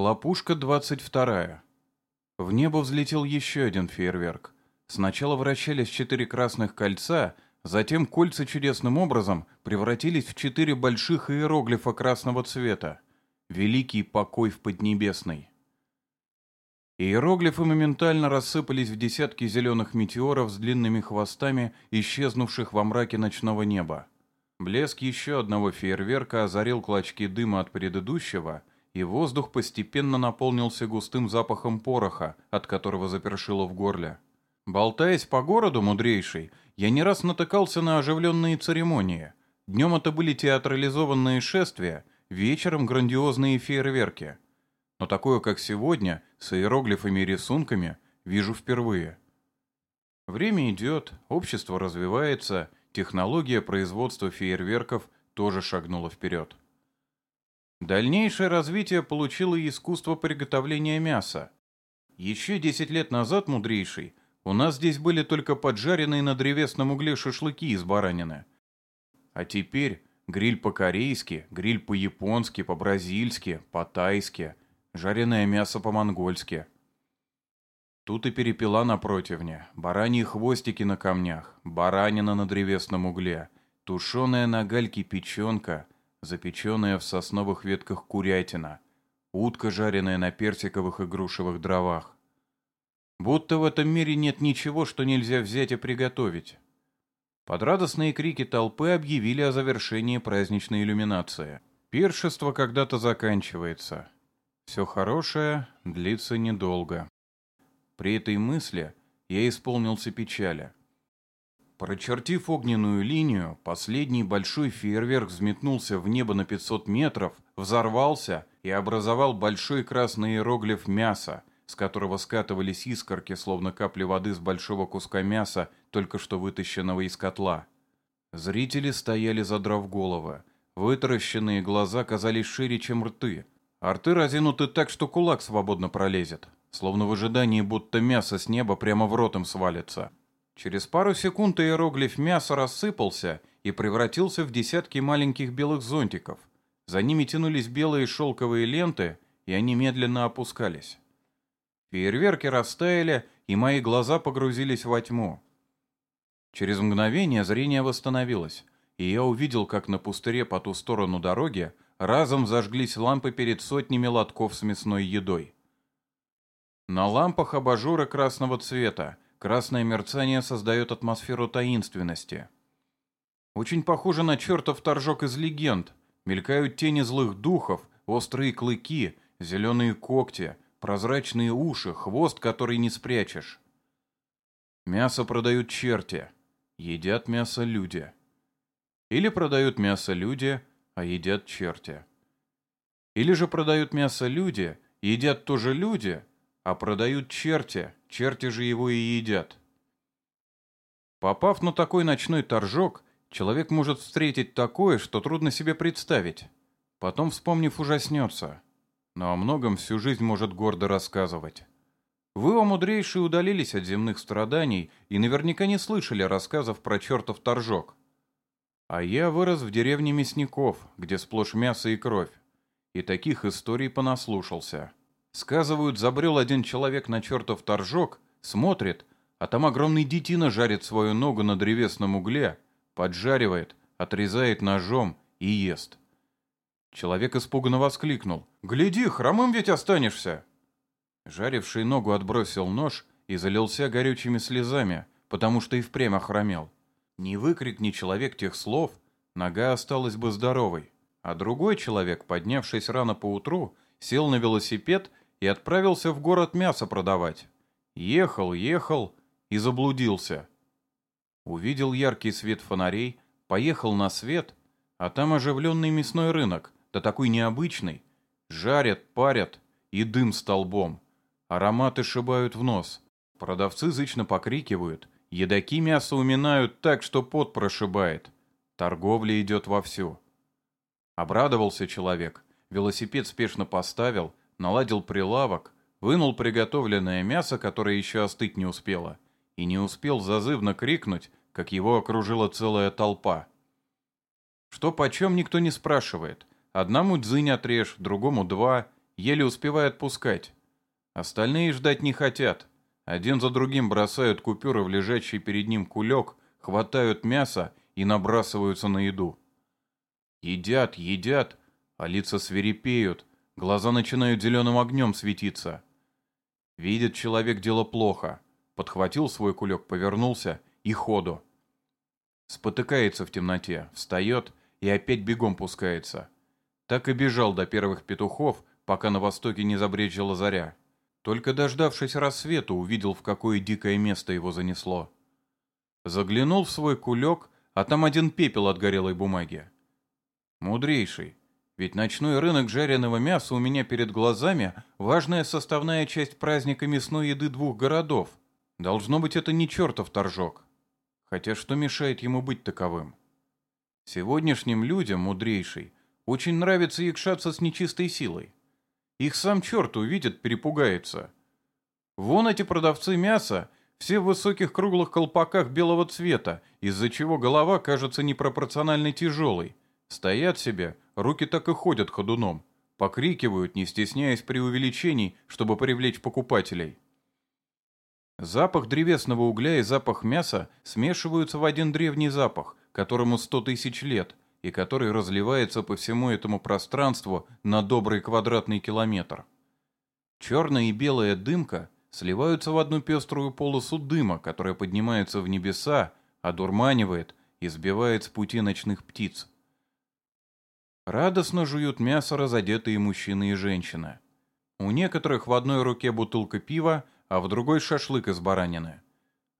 Хлопушка 22. В небо взлетел еще один фейерверк. Сначала вращались четыре красных кольца, затем кольца чудесным образом превратились в четыре больших иероглифа красного цвета. Великий покой в Поднебесной. Иероглифы моментально рассыпались в десятки зеленых метеоров с длинными хвостами, исчезнувших во мраке ночного неба. Блеск еще одного фейерверка озарил клочки дыма от предыдущего, и воздух постепенно наполнился густым запахом пороха, от которого запершило в горле. Болтаясь по городу, мудрейший, я не раз натыкался на оживленные церемонии. Днем это были театрализованные шествия, вечером грандиозные фейерверки — но такое, как сегодня, с иероглифами и рисунками, вижу впервые. Время идет, общество развивается, технология производства фейерверков тоже шагнула вперед. Дальнейшее развитие получило и искусство приготовления мяса. Еще 10 лет назад, мудрейший, у нас здесь были только поджаренные на древесном угле шашлыки из баранины. А теперь гриль по-корейски, гриль по-японски, по-бразильски, по-тайски – жареное мясо по-монгольски. Тут и перепела на противне, бараньи хвостики на камнях, баранина на древесном угле, тушеная на гальке печенка, запеченная в сосновых ветках курятина, утка, жареная на персиковых и грушевых дровах. Будто в этом мире нет ничего, что нельзя взять и приготовить. Под радостные крики толпы объявили о завершении праздничной иллюминации. Пиршество когда-то заканчивается. Все хорошее длится недолго. При этой мысли я исполнился печали. Прочертив огненную линию, последний большой фейерверк взметнулся в небо на 500 метров, взорвался и образовал большой красный иероглиф мяса, с которого скатывались искорки, словно капли воды с большого куска мяса, только что вытащенного из котла. Зрители стояли задрав головы. Вытаращенные глаза казались шире, чем рты. Арты разинуты так, что кулак свободно пролезет, словно в ожидании, будто мясо с неба прямо в рот им свалится. Через пару секунд иероглиф мяса рассыпался и превратился в десятки маленьких белых зонтиков. За ними тянулись белые шелковые ленты, и они медленно опускались. Фейерверки растаяли, и мои глаза погрузились во тьму. Через мгновение зрение восстановилось, и я увидел, как на пустыре по ту сторону дороги разом зажглись лампы перед сотнями лотков с мясной едой. На лампах абажуры красного цвета. Красное мерцание создает атмосферу таинственности. Очень похоже на чертов торжок из легенд. Мелькают тени злых духов, острые клыки, зеленые когти, прозрачные уши, хвост, который не спрячешь. Мясо продают черти. Едят мясо люди. Или продают мясо люди, а едят черти. Или же продают мясо люди, едят тоже люди, а продают черти, черти же его и едят. Попав на такой ночной торжок, человек может встретить такое, что трудно себе представить. Потом, вспомнив, ужаснется. Но о многом всю жизнь может гордо рассказывать. Вы, о мудрейшие, удалились от земных страданий и наверняка не слышали рассказов про чертов торжок. А я вырос в деревне мясников, где сплошь мясо и кровь. И таких историй понаслушался. Сказывают, забрел один человек на чертов торжок, смотрит, а там огромный детина жарит свою ногу на древесном угле, поджаривает, отрезает ножом и ест. Человек испуганно воскликнул. «Гляди, хромым ведь останешься!» Жаривший ногу отбросил нож и залился горючими слезами, потому что и впрямь охромел. Не выкрикни человек тех слов, нога осталась бы здоровой. А другой человек, поднявшись рано поутру, сел на велосипед и отправился в город мясо продавать. Ехал, ехал и заблудился. Увидел яркий свет фонарей, поехал на свет, а там оживленный мясной рынок, да такой необычный. Жарят, парят и дым столбом. Ароматы шибают в нос. Продавцы зычно покрикивают — Едаки мясо уминают так, что пот прошибает. Торговля идет вовсю. Обрадовался человек, велосипед спешно поставил, наладил прилавок, вынул приготовленное мясо, которое еще остыть не успело, и не успел зазывно крикнуть, как его окружила целая толпа. Что почем никто не спрашивает. Одному дзынь отрежь, другому два. еле успевая отпускать. Остальные ждать не хотят. Один за другим бросают купюры в лежащий перед ним кулек, хватают мясо и набрасываются на еду. Едят, едят, а лица свирепеют, глаза начинают зеленым огнем светиться. Видит человек дело плохо. Подхватил свой кулек, повернулся и ходу. Спотыкается в темноте, встает и опять бегом пускается. Так и бежал до первых петухов, пока на востоке не забрежила заря. Только дождавшись рассвета, увидел, в какое дикое место его занесло. Заглянул в свой кулек, а там один пепел от горелой бумаги. Мудрейший, ведь ночной рынок жареного мяса у меня перед глазами – важная составная часть праздника мясной еды двух городов. Должно быть, это не чертов торжок. Хотя что мешает ему быть таковым? Сегодняшним людям, мудрейший, очень нравится якшаться с нечистой силой. Их сам черт увидит, перепугается. Вон эти продавцы мяса, все в высоких круглых колпаках белого цвета, из-за чего голова кажется непропорционально тяжелой. Стоят себе, руки так и ходят ходуном. Покрикивают, не стесняясь преувеличений, чтобы привлечь покупателей. Запах древесного угля и запах мяса смешиваются в один древний запах, которому сто тысяч лет, и который разливается по всему этому пространству на добрый квадратный километр. Черная и белая дымка сливаются в одну пеструю полосу дыма, которая поднимается в небеса, одурманивает и сбивает с пути ночных птиц. Радостно жуют мясо разодетые мужчины и женщины. У некоторых в одной руке бутылка пива, а в другой шашлык из баранины.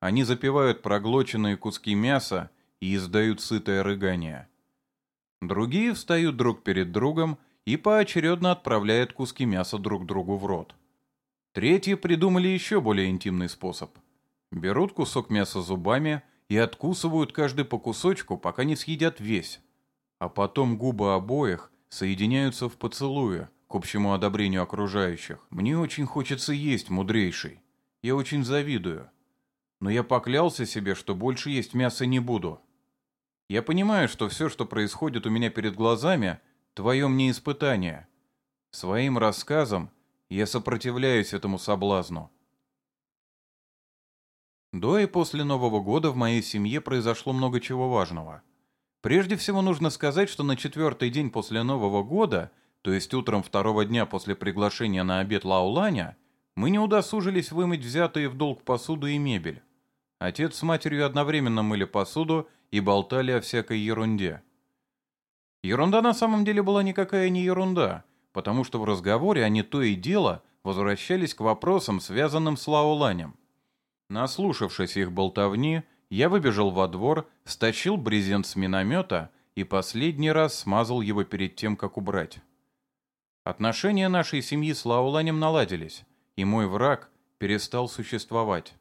Они запивают проглоченные куски мяса и издают сытое рыгание. Другие встают друг перед другом и поочередно отправляют куски мяса друг другу в рот. Третьи придумали еще более интимный способ. Берут кусок мяса зубами и откусывают каждый по кусочку, пока не съедят весь а потом губы обоих соединяются в поцелуе к общему одобрению окружающих. Мне очень хочется есть, мудрейший. Я очень завидую. Но я поклялся себе, что больше есть мяса не буду. Я понимаю, что все, что происходит у меня перед глазами, твое мне испытание. Своим рассказом я сопротивляюсь этому соблазну. До и после Нового года в моей семье произошло много чего важного. Прежде всего нужно сказать, что на четвертый день после Нового года, то есть утром второго дня после приглашения на обед Лауланя, мы не удосужились вымыть взятые в долг посуду и мебель. Отец с матерью одновременно мыли посуду и болтали о всякой ерунде. Ерунда на самом деле была никакая не ерунда, потому что в разговоре они то и дело возвращались к вопросам, связанным с Лауланем. Наслушавшись их болтовни, я выбежал во двор, стащил брезент с миномета и последний раз смазал его перед тем, как убрать. Отношения нашей семьи с Лауланем наладились, и мой враг перестал существовать.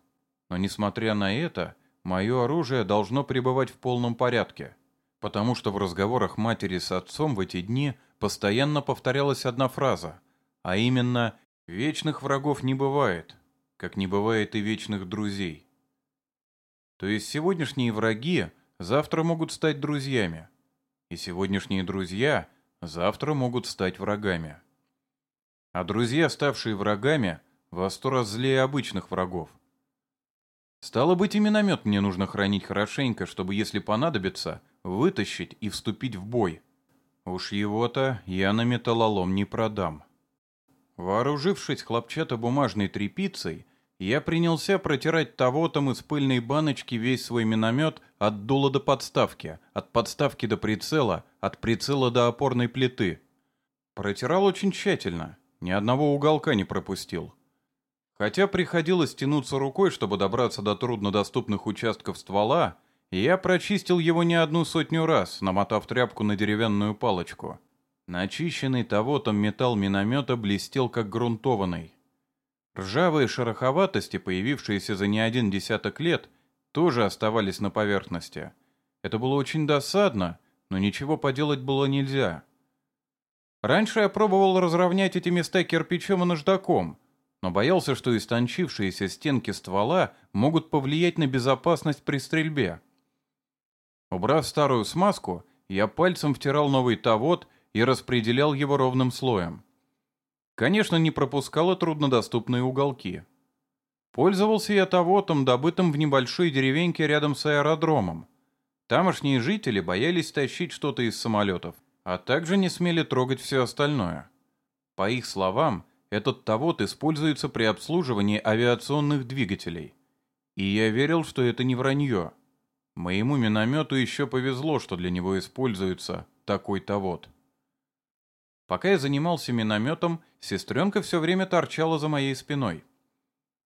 Но несмотря на это, мое оружие должно пребывать в полном порядке, потому что в разговорах матери с отцом в эти дни постоянно повторялась одна фраза, а именно «вечных врагов не бывает, как не бывает и вечных друзей». То есть сегодняшние враги завтра могут стать друзьями, и сегодняшние друзья завтра могут стать врагами. А друзья, ставшие врагами, во сто раз злее обычных врагов. Стало быть, и миномет мне нужно хранить хорошенько, чтобы, если понадобится, вытащить и вступить в бой. Уж его-то я на металлолом не продам. Вооружившись хлопчатобумажной тряпицей, я принялся протирать того-там из пыльной баночки весь свой миномет от дула до подставки, от подставки до прицела, от прицела до опорной плиты. Протирал очень тщательно, ни одного уголка не пропустил. Хотя приходилось тянуться рукой, чтобы добраться до труднодоступных участков ствола, я прочистил его не одну сотню раз, намотав тряпку на деревянную палочку. Начищенный того-там металл миномета блестел как грунтованный. Ржавые шероховатости, появившиеся за не один десяток лет, тоже оставались на поверхности. Это было очень досадно, но ничего поделать было нельзя. Раньше я пробовал разровнять эти места кирпичом и наждаком, но боялся, что истончившиеся стенки ствола могут повлиять на безопасность при стрельбе. Убрав старую смазку, я пальцем втирал новый тавод и распределял его ровным слоем. Конечно, не пропускала труднодоступные уголки. Пользовался я тавотом, добытым в небольшой деревеньке рядом с аэродромом. Тамошние жители боялись тащить что-то из самолетов, а также не смели трогать все остальное. По их словам, этот тавот используется при обслуживании авиационных двигателей. И я верил, что это не вранье. Моему миномету еще повезло, что для него используется такой-то вот. Пока я занимался минометом, сестренка все время торчала за моей спиной.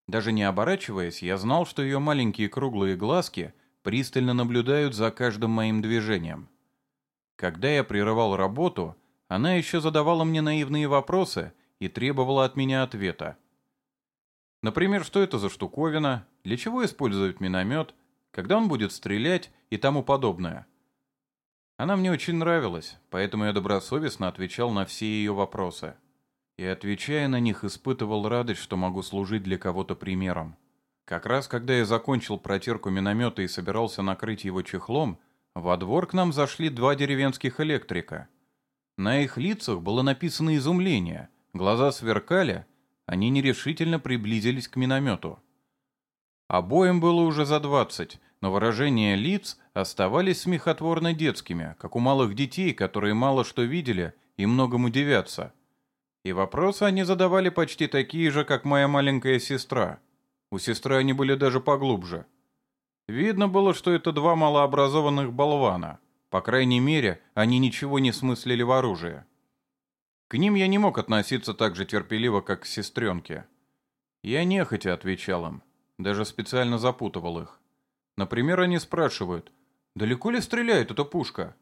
Даже не оборачиваясь, я знал, что ее маленькие круглые глазки пристально наблюдают за каждым моим движением. Когда я прерывал работу, она еще задавала мне наивные вопросы и требовала от меня ответа. Например, что это за штуковина, для чего используют миномет, когда он будет стрелять и тому подобное. Она мне очень нравилась, поэтому я добросовестно отвечал на все ее вопросы. И отвечая на них, испытывал радость, что могу служить для кого-то примером. Как раз когда я закончил протирку миномета и собирался накрыть его чехлом, во двор к нам зашли два деревенских электрика. На их лицах было написано изумление, глаза сверкали, они нерешительно приблизились к миномету. Обоим было уже за двадцать, но выражения лиц оставались смехотворно детскими, как у малых детей, которые мало что видели и многому удивятся. И вопросы они задавали почти такие же, как моя маленькая сестра. У сестры они были даже поглубже. Видно было, что это два малообразованных болвана. По крайней мере, они ничего не смыслили в оружии. К ним я не мог относиться так же терпеливо, как к сестренке. Я нехотя отвечал им. Даже специально запутывал их. Например, они спрашивают, далеко ли стреляет эта пушка?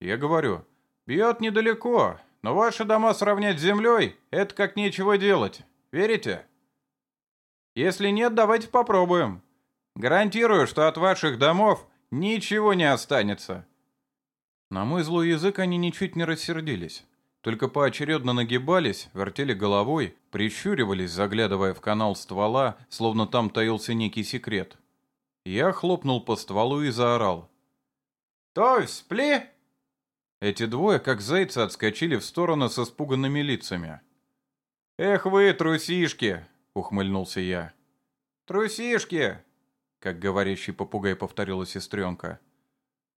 Я говорю, бьет недалеко, но ваши дома сравнять с землей — это как нечего делать. Верите? Если нет, давайте попробуем. Гарантирую, что от ваших домов ничего не останется. На мой злой язык они ничуть не рассердились. Только поочередно нагибались, вертели головой, прищуривались, заглядывая в канал ствола, словно там таился некий секрет. Я хлопнул по стволу и заорал. «Товь, спли!» Эти двое, как зайцы, отскочили в сторону со спуганными лицами. «Эх вы, трусишки!» — ухмыльнулся я. «Трусишки!» — как говорящий попугай повторила сестренка.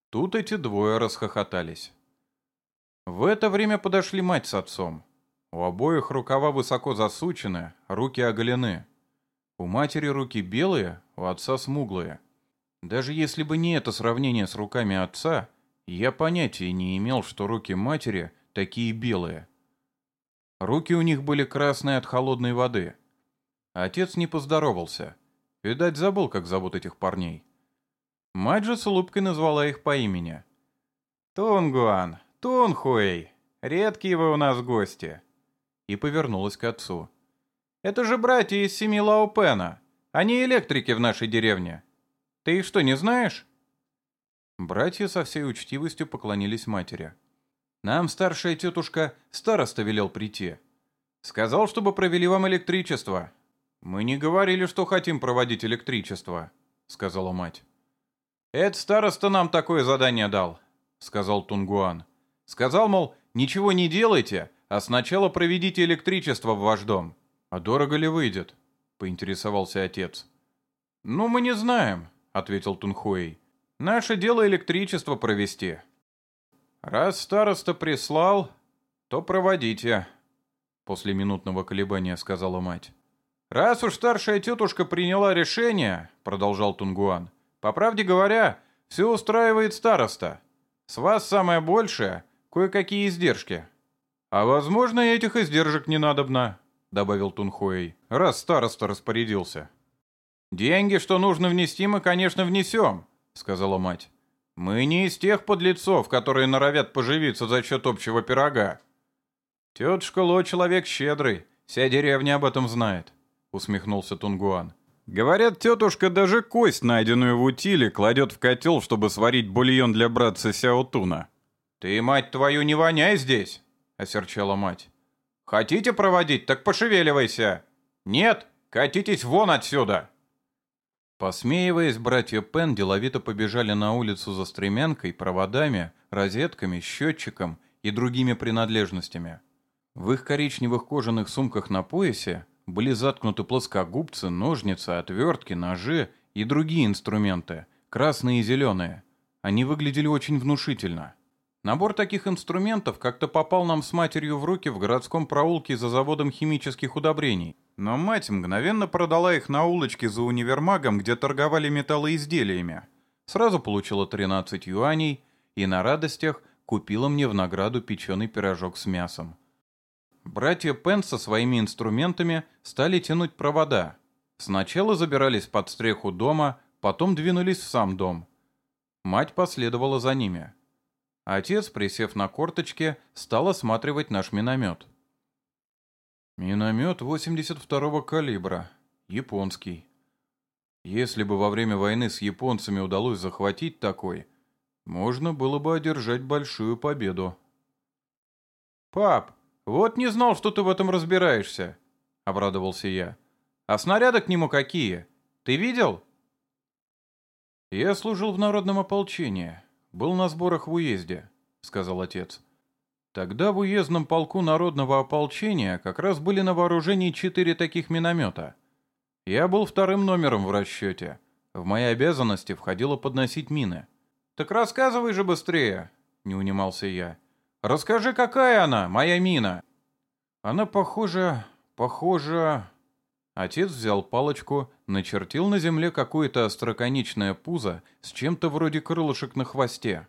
Тут эти двое расхохотались. В это время подошли мать с отцом. У обоих рукава высоко засучены, руки оголены. У матери руки белые, у отца смуглые. Даже если бы не это сравнение с руками отца, я понятия не имел, что руки матери такие белые. Руки у них были красные от холодной воды. Отец не поздоровался. Видать, забыл, как зовут этих парней. Мать же с улыбкой назвала их по имени. «Тунгуан, Тунхуэй, редкие вы у нас гости!» И повернулась к отцу. «Это же братья из семьи Лаупена. Они электрики в нашей деревне. Ты их что, не знаешь?» Братья со всей учтивостью поклонились матери. «Нам старшая тетушка староста велел прийти. Сказал, чтобы провели вам электричество». «Мы не говорили, что хотим проводить электричество», — сказала мать. «Это староста нам такое задание дал», — сказал Тунгуан. Сказал, мол, ничего не делайте, а сначала проведите электричество в ваш дом. А дорого ли выйдет? Поинтересовался отец. Ну, мы не знаем, ответил Тунхуэй. Наше дело электричество провести. Раз староста прислал, то проводите, после минутного колебания сказала мать. Раз уж старшая тетушка приняла решение, продолжал Тунгуан, по правде говоря, все устраивает староста. С вас самое большее кое-какие издержки. А возможно, этих издержек не надобно, добавил Тунхуэй, раз староста распорядился. Деньги, что нужно внести, мы, конечно, внесем, сказала мать. Мы не из тех подлецов, которые норовят поживиться за счет общего пирога. Тетушка Ло человек щедрый, вся деревня об этом знает, усмехнулся Тунгуан. Говорят, тетушка даже кость, найденную в утиле, кладет в котел, чтобы сварить бульон для братца Сяотуна. «Ты, мать твою, не воняй здесь!» — осерчала мать. «Хотите проводить, так пошевеливайся! Нет, катитесь вон отсюда!» Посмеиваясь, братья Пен деловито побежали на улицу за стремянкой, проводами, розетками, счетчиком и другими принадлежностями. В их коричневых кожаных сумках на поясе были заткнуты плоскогубцы, ножницы, отвертки, ножи и другие инструменты, красные и зеленые. Они выглядели очень внушительно. Набор таких инструментов как-то попал нам с матерью в руки в городском проулке за заводом химических удобрений. Но мать мгновенно продала их на улочке за универмагом, где торговали металлоизделиями. Сразу получила 13 юаней и на радостях купила мне в награду печеный пирожок с мясом. Братья Пен со своими инструментами стали тянуть провода. Сначала забирались под стреху дома, потом двинулись в сам дом. Мать последовала за ними. Отец, присев на корточке, стал осматривать наш миномет. Миномет 82-го калибра. Японский. Если бы во время войны с японцами удалось захватить такой, можно было бы одержать большую победу. «Пап, вот не знал, что ты в этом разбираешься», — обрадовался я. «А снаряды к нему какие? Ты видел?» «Я служил в народном ополчении. Был на сборах в уезде», — сказал отец. «Тогда в уездном полку народного ополчения как раз были на вооружении четыре таких миномета. Я был вторым номером в расчете. В мои обязанности входило подносить мины». «Так рассказывай же быстрее», — не унимался я. «Расскажи, какая она, моя мина?» «Она похожа... похожа...» Отец взял палочку, начертил на земле какое-то остроконечное пузо с чем-то вроде крылышек на хвосте.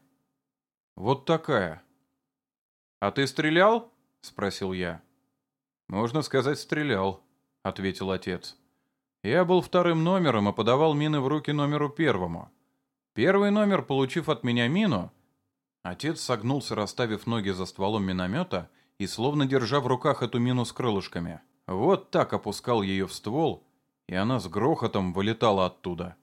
«Вот такая». «А ты стрелял?» — спросил я. «Можно сказать, стрелял», — ответил отец. «Я был вторым номером и подавал мины в руки номеру первому. Первый номер, получив от меня мину...» Отец согнулся, расставив ноги за стволом миномета и словно держа в руках эту мину с крылышками. Вот так опускал ее в ствол, и она с грохотом вылетала оттуда.